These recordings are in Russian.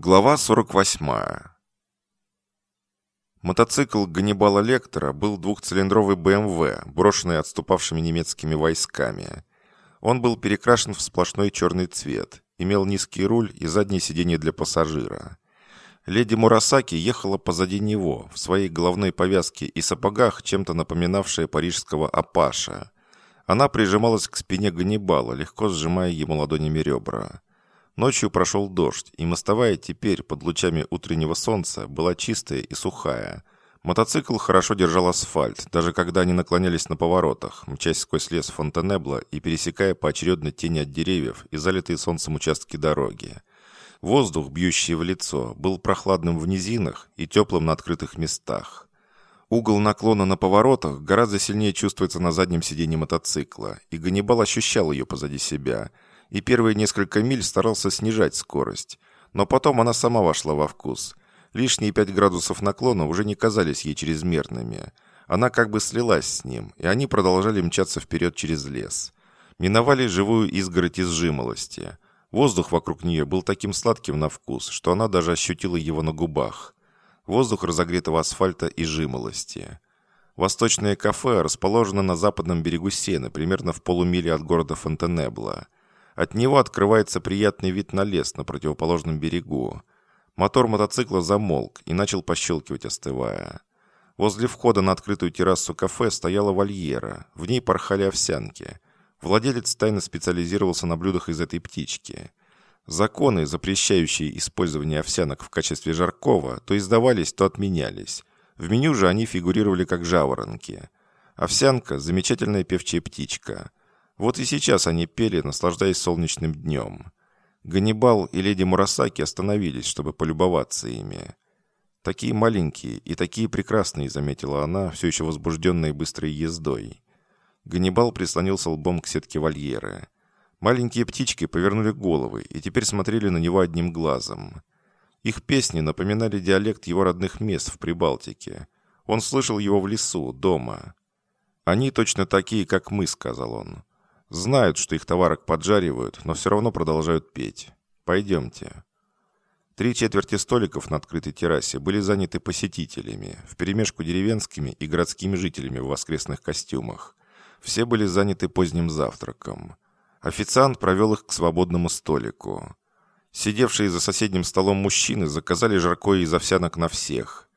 Глава 48. Мотоцикл Ганнибала Лектора был двухцилиндровый БМВ, брошенный отступавшими немецкими войсками. Он был перекрашен в сплошной черный цвет, имел низкий руль и заднее сиденье для пассажира. Леди Мурасаки ехала позади него, в своей головной повязке и сапогах, чем-то напоминавшая парижского апаша. Она прижималась к спине Ганнибала, легко сжимая ему ладонями ребра. Ночью прошел дождь, и мостовая теперь, под лучами утреннего солнца, была чистая и сухая. Мотоцикл хорошо держал асфальт, даже когда они наклонялись на поворотах, мчась сквозь лес Фонтенебла и пересекая поочередно тени от деревьев и залитые солнцем участки дороги. Воздух, бьющий в лицо, был прохладным в низинах и теплым на открытых местах. Угол наклона на поворотах гораздо сильнее чувствуется на заднем сиденье мотоцикла, и Ганнибал ощущал ее позади себя – и первые несколько миль старался снижать скорость. Но потом она сама вошла во вкус. Лишние пять градусов наклона уже не казались ей чрезмерными. Она как бы слилась с ним, и они продолжали мчаться вперед через лес. Миновали живую изгородь из жимолости. Воздух вокруг нее был таким сладким на вкус, что она даже ощутила его на губах. Воздух разогретого асфальта и жимолости. Восточное кафе расположено на западном берегу Сены, примерно в полумиле от города Фонтенебла. От него открывается приятный вид на лес на противоположном берегу. Мотор мотоцикла замолк и начал пощелкивать, остывая. Возле входа на открытую террасу кафе стояла вольера. В ней порхали овсянки. Владелец тайно специализировался на блюдах из этой птички. Законы, запрещающие использование овсянок в качестве жаркого, то издавались, то отменялись. В меню же они фигурировали как жаворонки. Овсянка – замечательная певчая птичка. Вот и сейчас они пели, наслаждаясь солнечным днем. Ганнибал и леди Мурасаки остановились, чтобы полюбоваться ими. «Такие маленькие и такие прекрасные», — заметила она, все еще возбужденная быстрой ездой. Ганнибал прислонился лбом к сетке вольеры. Маленькие птички повернули головы и теперь смотрели на него одним глазом. Их песни напоминали диалект его родных мест в Прибалтике. Он слышал его в лесу, дома. «Они точно такие, как мы», — сказал он. Знают, что их товарок поджаривают, но все равно продолжают петь. Пойдемте. Три четверти столиков на открытой террасе были заняты посетителями, вперемешку деревенскими и городскими жителями в воскресных костюмах. Все были заняты поздним завтраком. Официант провел их к свободному столику. Сидевшие за соседним столом мужчины заказали жаркое из овсянок на всех.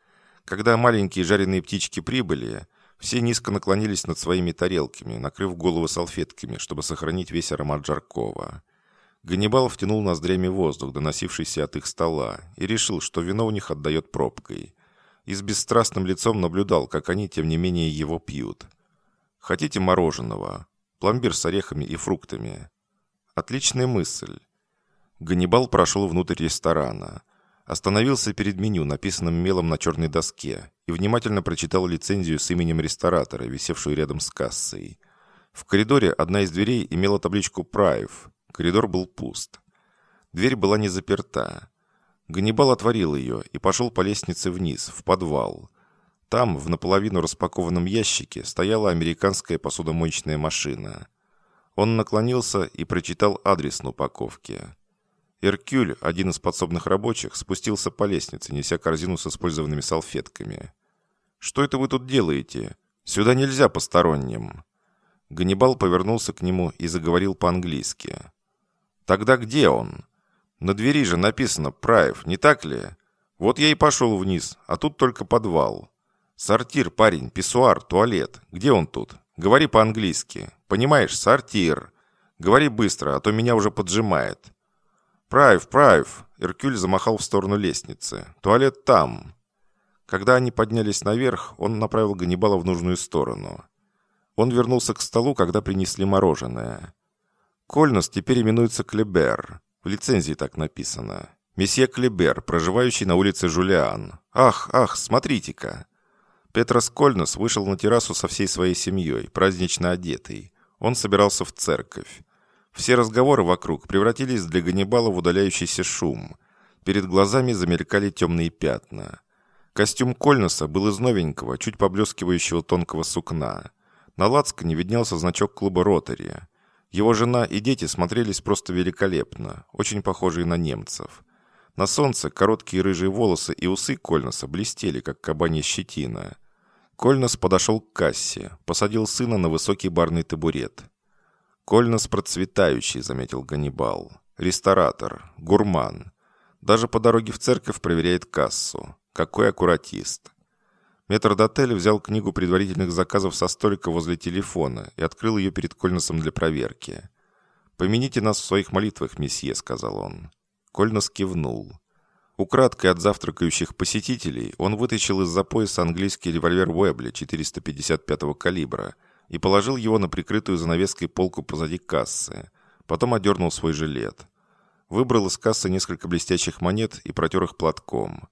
Когда маленькие жареные птички прибыли, все низко наклонились над своими тарелками, накрыв головы салфетками, чтобы сохранить весь аромат Жаркова. Ганнибал втянул ноздрями воздух, доносившийся от их стола, и решил, что вино у них отдает пробкой. И с бесстрастным лицом наблюдал, как они, тем не менее, его пьют. «Хотите мороженого? Пломбир с орехами и фруктами?» «Отличная мысль». Ганнибал прошел внутрь ресторана. Остановился перед меню, написанным мелом на черной доске, и внимательно прочитал лицензию с именем ресторатора, висевшую рядом с кассой. В коридоре одна из дверей имела табличку «Прайв». Коридор был пуст. Дверь была не заперта. Ганнибал отворил ее и пошел по лестнице вниз, в подвал. Там, в наполовину распакованном ящике, стояла американская посудомоечная машина. Он наклонился и прочитал адрес на упаковке. Эркюль, один из подсобных рабочих, спустился по лестнице, неся корзину с использованными салфетками. «Что это вы тут делаете? Сюда нельзя посторонним». Ганнибал повернулся к нему и заговорил по-английски. «Тогда где он?» «На двери же написано «Праев», не так ли? Вот я и пошел вниз, а тут только подвал. Сортир, парень, писсуар, туалет. Где он тут? Говори по-английски. Понимаешь, сортир. Говори быстро, а то меня уже поджимает». «Прайв, Прайв!» Иркюль замахал в сторону лестницы. «Туалет там!» Когда они поднялись наверх, он направил Ганнибала в нужную сторону. Он вернулся к столу, когда принесли мороженое. Кольнос теперь именуется Клебер. В лицензии так написано. «Месье Клебер, проживающий на улице Жулиан. Ах, ах, смотрите-ка!» Петрос Кольнос вышел на террасу со всей своей семьей, празднично одетый. Он собирался в церковь. Все разговоры вокруг превратились для Ганнибала в удаляющийся шум. Перед глазами замелькали темные пятна. Костюм Кольнеса был из новенького, чуть поблескивающего тонкого сукна. На лацкане виднелся значок клуба «Ротари». Его жена и дети смотрелись просто великолепно, очень похожие на немцев. На солнце короткие рыжие волосы и усы Кольнаса блестели, как кабанья щетина. Кольнас подошел к кассе, посадил сына на высокий барный табурет. «Кольнас процветающий», — заметил Ганнибал. «Ресторатор, гурман. Даже по дороге в церковь проверяет кассу. Какой аккуратист». Метрдотель взял книгу предварительных заказов со столика возле телефона и открыл ее перед Кольнасом для проверки. «Помяните нас в своих молитвах, месье», — сказал он. Кольнос кивнул. Украдкой от завтракающих посетителей он вытащил из-за пояса английский револьвер Уэбли 455-го калибра и положил его на прикрытую занавеской полку позади кассы. Потом одернул свой жилет. Выбрал из кассы несколько блестящих монет и протер их платком.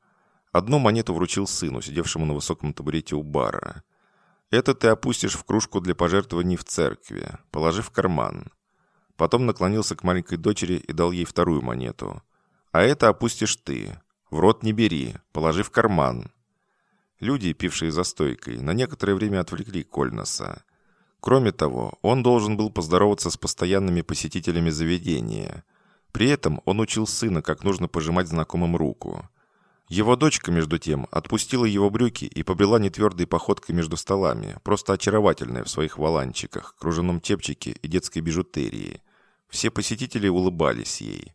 Одну монету вручил сыну, сидевшему на высоком табурете у бара. «Это ты опустишь в кружку для пожертвований в церкви, положив в карман». Потом наклонился к маленькой дочери и дал ей вторую монету. А это опустишь ты. В рот не бери, положи в карман». Люди, пившие за стойкой, на некоторое время отвлекли Кольнаса. Кроме того, он должен был поздороваться с постоянными посетителями заведения. При этом он учил сына, как нужно пожимать знакомым руку. Его дочка, между тем, отпустила его брюки и побрела нетвердой походкой между столами, просто очаровательная в своих валанчиках, кружевном чепчике и детской бижутерии. Все посетители улыбались ей.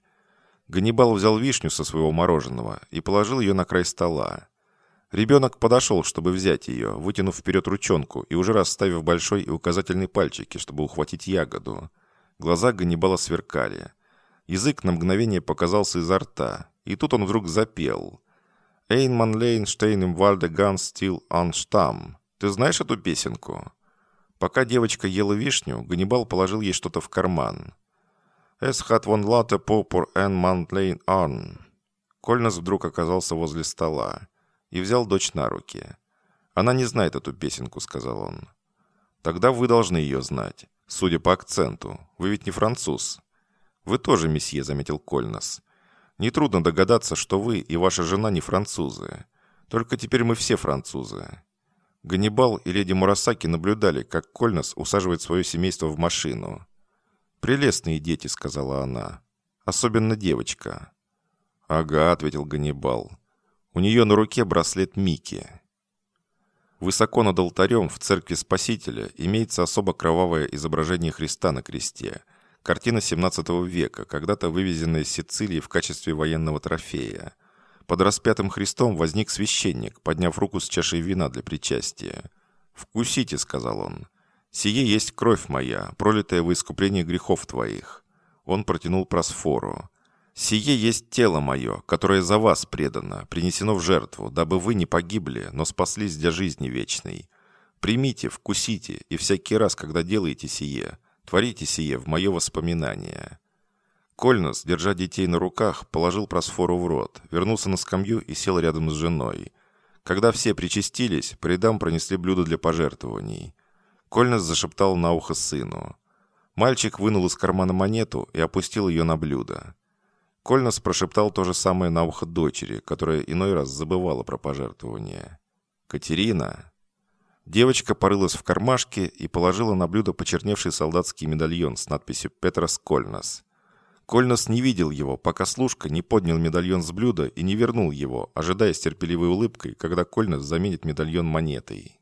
Ганнибал взял вишню со своего мороженого и положил ее на край стола. Ребенок подошел, чтобы взять ее, вытянув вперед ручонку и уже расставив большой и указательный пальчики, чтобы ухватить ягоду. Глаза Ганнибала сверкали. Язык на мгновение показался изо рта, и тут он вдруг запел. «Эйнман Лейн Штейн им Вальде Ган Стил Анштам». Ты знаешь эту песенку? Пока девочка ела вишню, Ганнибал положил ей что-то в карман. «Es hat von Latte Popor en Mantlейн Arn». Кольнас вдруг оказался возле стола и взял дочь на руки. «Она не знает эту песенку», — сказал он. «Тогда вы должны ее знать, судя по акценту. Вы ведь не француз». «Вы тоже, месье», — заметил Кольнас. «Нетрудно догадаться, что вы и ваша жена не французы. Только теперь мы все французы». Ганнибал и леди Мурасаки наблюдали, как Кольнас усаживает свое семейство в машину. «Прелестные дети», — сказала она. «Особенно девочка». «Ага», — ответил Ганнибал. «У нее на руке браслет Мики». Высоко над алтарем в церкви Спасителя имеется особо кровавое изображение Христа на кресте. Картина 17 века, когда-то вывезенная из Сицилии в качестве военного трофея. Под распятым Христом возник священник, подняв руку с чашей вина для причастия. «Вкусите», — сказал он. «Сие есть кровь моя, пролитая во искупление грехов твоих». Он протянул просфору. «Сие есть тело мое, которое за вас предано, принесено в жертву, дабы вы не погибли, но спаслись для жизни вечной. Примите, вкусите, и всякий раз, когда делаете сие, творите сие в мое воспоминание». Кольнос, держа детей на руках, положил просфору в рот, вернулся на скамью и сел рядом с женой. Когда все причастились, по пронесли блюда для пожертвований. Кольнес зашептал на ухо сыну. Мальчик вынул из кармана монету и опустил ее на блюдо. Кольнес прошептал то же самое на ухо дочери, которая иной раз забывала про пожертвование. «Катерина!» Девочка порылась в кармашке и положила на блюдо почерневший солдатский медальон с надписью «Петрос Кольнос». Кольнос не видел его, пока служка не поднял медальон с блюда и не вернул его, ожидая с терпеливой улыбкой, когда Кольнос заменит медальон монетой.